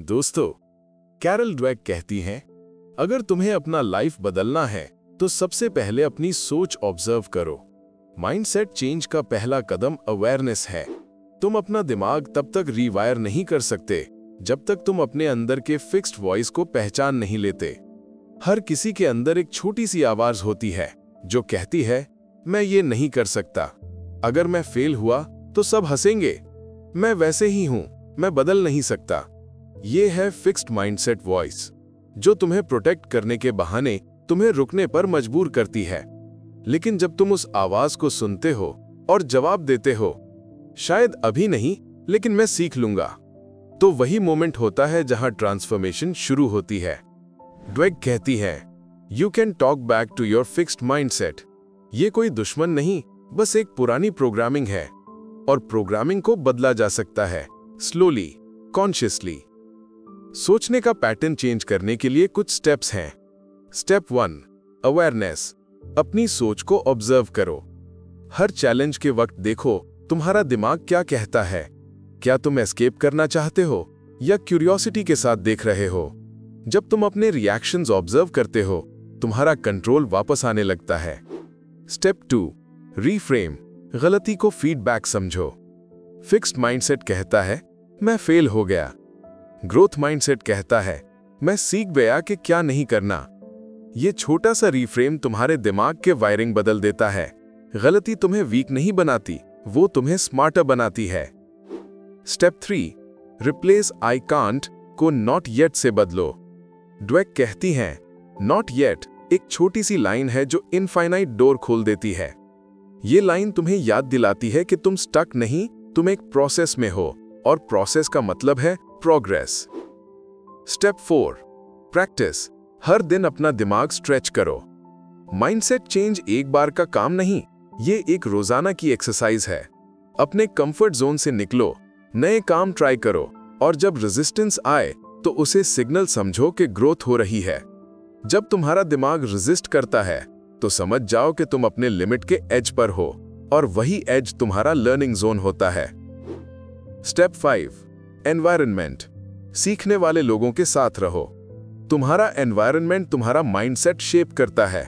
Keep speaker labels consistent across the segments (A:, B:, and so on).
A: दोस्तों, Carol Dweck कहती हैं, अगर तुम्हें अपना लाइफ बदलना है तो सबसे पहले अपनी सोच ऑब्ज़र्व करो। माइंडसेट चेंज का पहला कदम अवेयरनेस है। तुम अपना दिमाग तब तक रीवायर नहीं कर सकते, जब तक तुम अपने अंदर के फिक्स्ड वॉइस को पहचान नहीं लेते। हर किसी के अंदर एक छोटी सी आवाज़ होती है, जो कहती है, मैं ये नहीं कर सकता। अगर मैं फेल हुआ तो सब हंसेंगे। मैं वैसे ही हूँ, मैं बदल नहीं सकता। ये है फिक्स्ड माइंडसेट वॉइस जो तुम्हें प्रोटेक्ट करने के बहाने तुम्हें रुकने पर मजबूर करती है। लेकिन जब तुम उस आवाज़ को सुनते हो और जवाब देते हो, शायद अभी नहीं, लेकिन मैं सीख लूँगा। तो वही मोमेंट होता है जहाँ ट्रांसफॉर्मेशन शुरू होती है। ड्वेग कहती है you can talk back to your fixed mindset ये कोई दुश्मन नहीं, बस एक पुरानी प्रोग्रामिंग है, और प्रोग्रामिंग को बदला जा सकता है स्लोली कॉन्शियसली सोचने का पैटर्न चेंज करने के लिए कुछ स्टेप्स हैं। स्टेप वन अवेयरनेस अपनी सोच को ऑब्ज़र्व करो। हर चैलेंज के वक्त देखो, तुम्हारा दिमाग क्या कहता है? क्या तुम एस्केप करना चाहते हो? या क्यूरियोसिटी के साथ देख रहे हो? जब तुम अपने रिएक्शंस ऑब्ज़र्व करते हो, तुम्हारा कंट्रोल वापस आने लगता है। स्टेप टू रीफ्रेम गलती को फीडबैक समझो। फिक्स्ड माइंडसेट कहता है, मैं फेल हो गया। ग्रोथ माइंडसेट कहता है, मैं सीख गया कि क्या नहीं करना। ये छोटा सा रिफ्रेम तुम्हारे दिमाग के वायरिंग बदल देता है। गलती तुम्हें वीक नहीं बनाती, वो तुम्हें स्मार्टर बनाती है। Step three, replace I can't को नॉट येट से बदलो। ड्वेक कहती हैं, नॉट येट एक छोटी सी लाइन है जो इनफाइनाइट डोर खोल देती है। ये लाइन तुम्हें याद दिलाती है कि तुम स्टक नहीं, तुम एक प्रोसेस में हो, और प्रोसेस का मतलब है प्रोग्रेस स्टेप फोर प्रैक्टिस हर दिन अपना दिमाग स्ट्रेच करो. माइंडसेट चेंज एक बार का काम नहीं, ये एक रोज़ाना की एक्सरसाइज है. अपने कंफर्ट जोन से निकलो, नए काम ट्राई करो, और जब रेजिस्टेंस आए तो उसे सिग्नल समझो कि ग्रोथ हो रही है. जब तुम्हारा दिमाग रेजिस्ट करता है तो समझ जाओ कि तुम अपने लिमिट के एज पर हो, और वही एज तुम्हारा लर्निंग जोन होता है. स्टेप फाइव एनवायरनमेंट सीखने वाले लोगों के साथ रहो। तुम्हारा एनवायरनमेंट तुम्हारा माइंडसेट शेप करता है।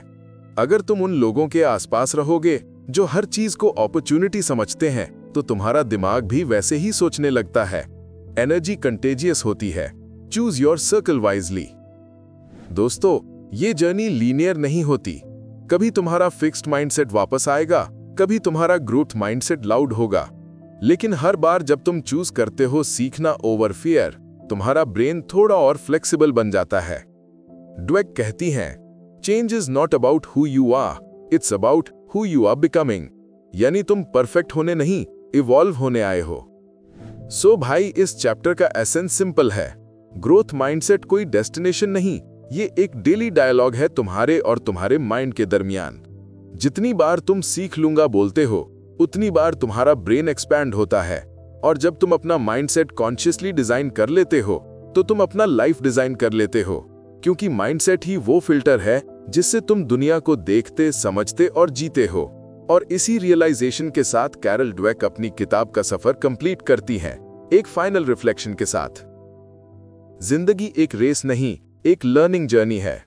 A: अगर तुम उन लोगों के आसपास रहोगे, जो हर चीज़ को अपॉर्चुनिटी समझते हैं तो तुम्हारा दिमाग भी वैसे ही सोचने लगता है। एनर्जी कंटेजियस होती है। चूज़ योर सर्कल वाइजली दोस्तों, ये जर्नी लीनियर नहीं होती। कभी तुम्हारा फिक्स्ड माइंडसेट वापस आएगा, कभी तुम्हारा ग्रोथ माइंडसेट लाउड होगा। लेकिन हर बार जब तुम चूज़ करते हो सीखना ओवर फियर तुम्हारा ब्रेन थोड़ा और फ्लेक्सिबल बन जाता है। ड्वेक कहती हैं change is not about who you are it's about who you are becoming यानी तुम परफेक्ट होने नहीं इवॉल्व होने आए हो। सो so भाई, इस चैप्टर का एसेंस सिंपल है। ग्रोथ माइंडसेट कोई डेस्टिनेशन नहीं, ये एक डेली डायलॉग है तुम्हारे और तुम्हारे माइंड के दरमियान। जितनी बार तुम सीख लूँगा बोलते हो उतनी बार तुम्हारा ब्रेन एक्सपैंड होता है। और जब तुम अपना माइंडसेट कॉन्शियसली डिज़ाइन कर लेते हो तो तुम अपना लाइफ डिज़ाइन कर लेते हो। क्योंकि माइंडसेट ही वो फ़िल्टर है, जिससे तुम दुनिया को देखते, समझते और जीते हो। और इसी रियलाइजेशन के साथ कैरल ड्वेक अपनी किताब का सफ़र कंप्लीट करती हैं, एक फाइनल रिफ्लेक्शन के साथ। ज़िंदगी एक रेस नहीं, एक लर्निंग जर्नी है।